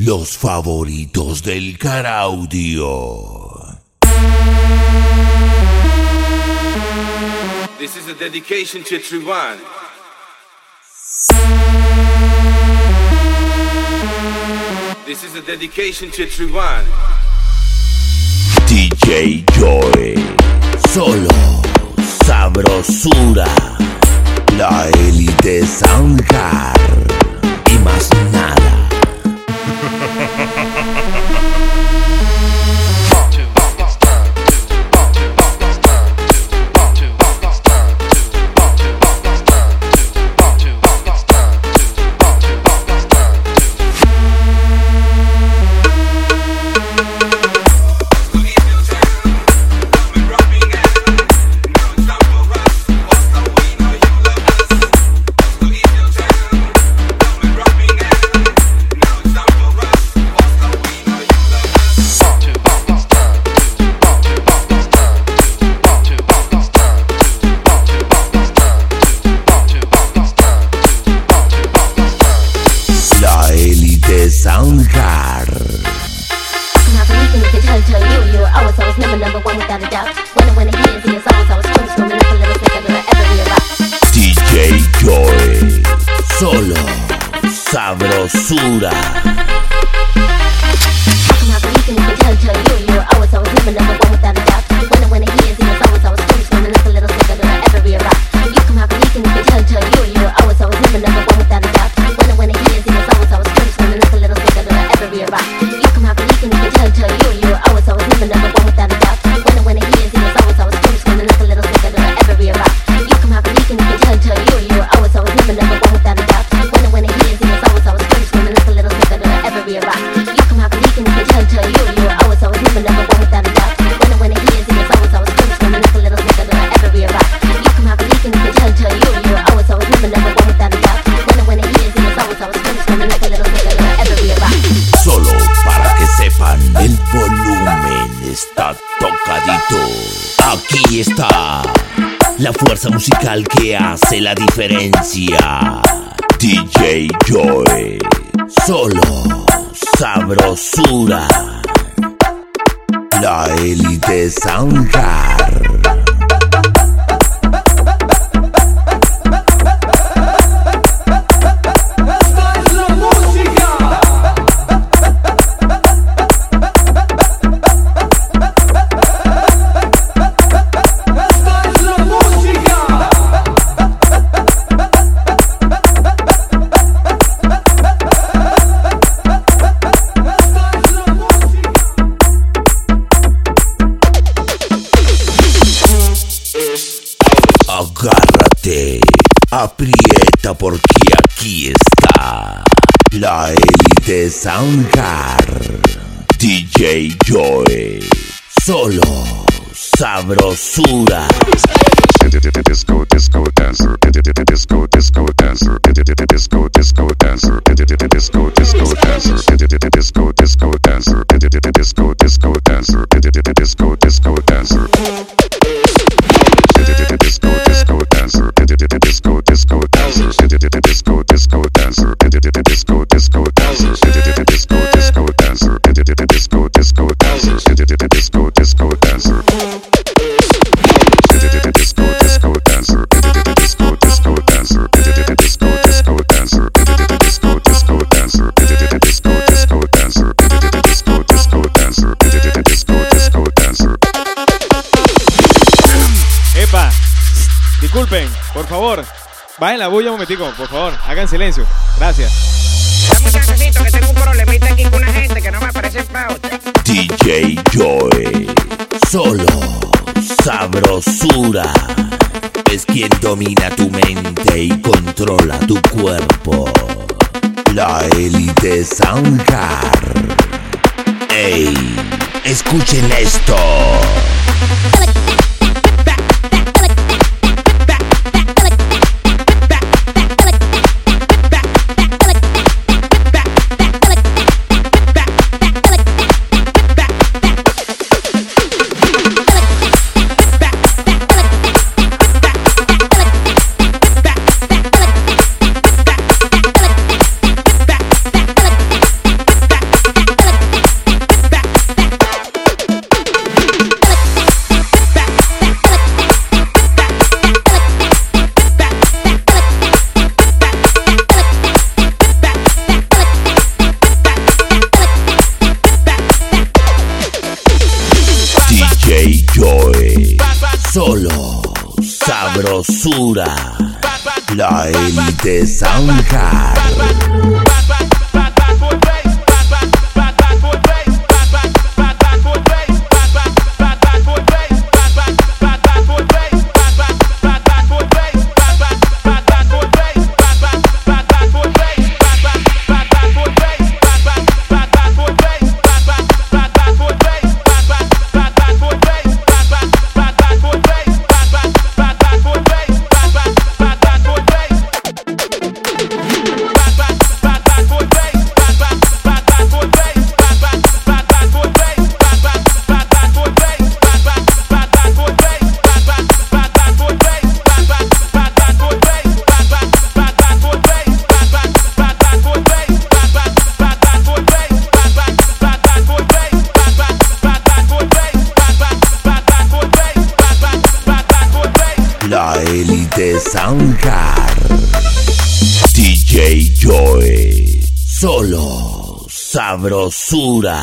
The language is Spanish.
Los favoritos del Caraudio. This is a dedication to Triwan. This is a dedication to Triwan. DJ Joy. Solo sabrosura. La élite Soundcar. Y más nada. DJ Joy. Solo sabrosura. Aquí está la fuerza musical que hace la diferencia. DJ Joy. Solo sabrosura. La élite Soundcar. Aprieta porque aquí está la élite Soundcar. DJ Joy. Solo sabrosura. Disco, disco dancer, disco, disco dancer, disco, disco dancer, disco, disco dancer, disco, disco dancer, disco, disco dancer, disco, disco dancer. Disco, disco, dancer, disco, disco dancer, disco, disco dancer, disco, disco dancer, disco, disco dancer, disco, disco dancer. Disco, disco dancer, disco, disco dancer, disco, disco dancer, disco, disco dancer, disco, disco dancer, disco, disco dancer, disco, disco dancer. Epa, disculpen, por favor. Bajen la bulla un momentico, por favor. Hagan silencio. Gracias. Dame un chancecito que tengo un problemita aquí con una gente que no me aparece en pauta. DJ Joy. Solo sabrosura. Es quien domina tu mente y controla tu cuerpo. La élite Soundcar. Ey, escuchen esto. Joy. Solo sabrosura. La élite Soundcard. La élite Soundcard. DJ Joy. Solo sabrosura.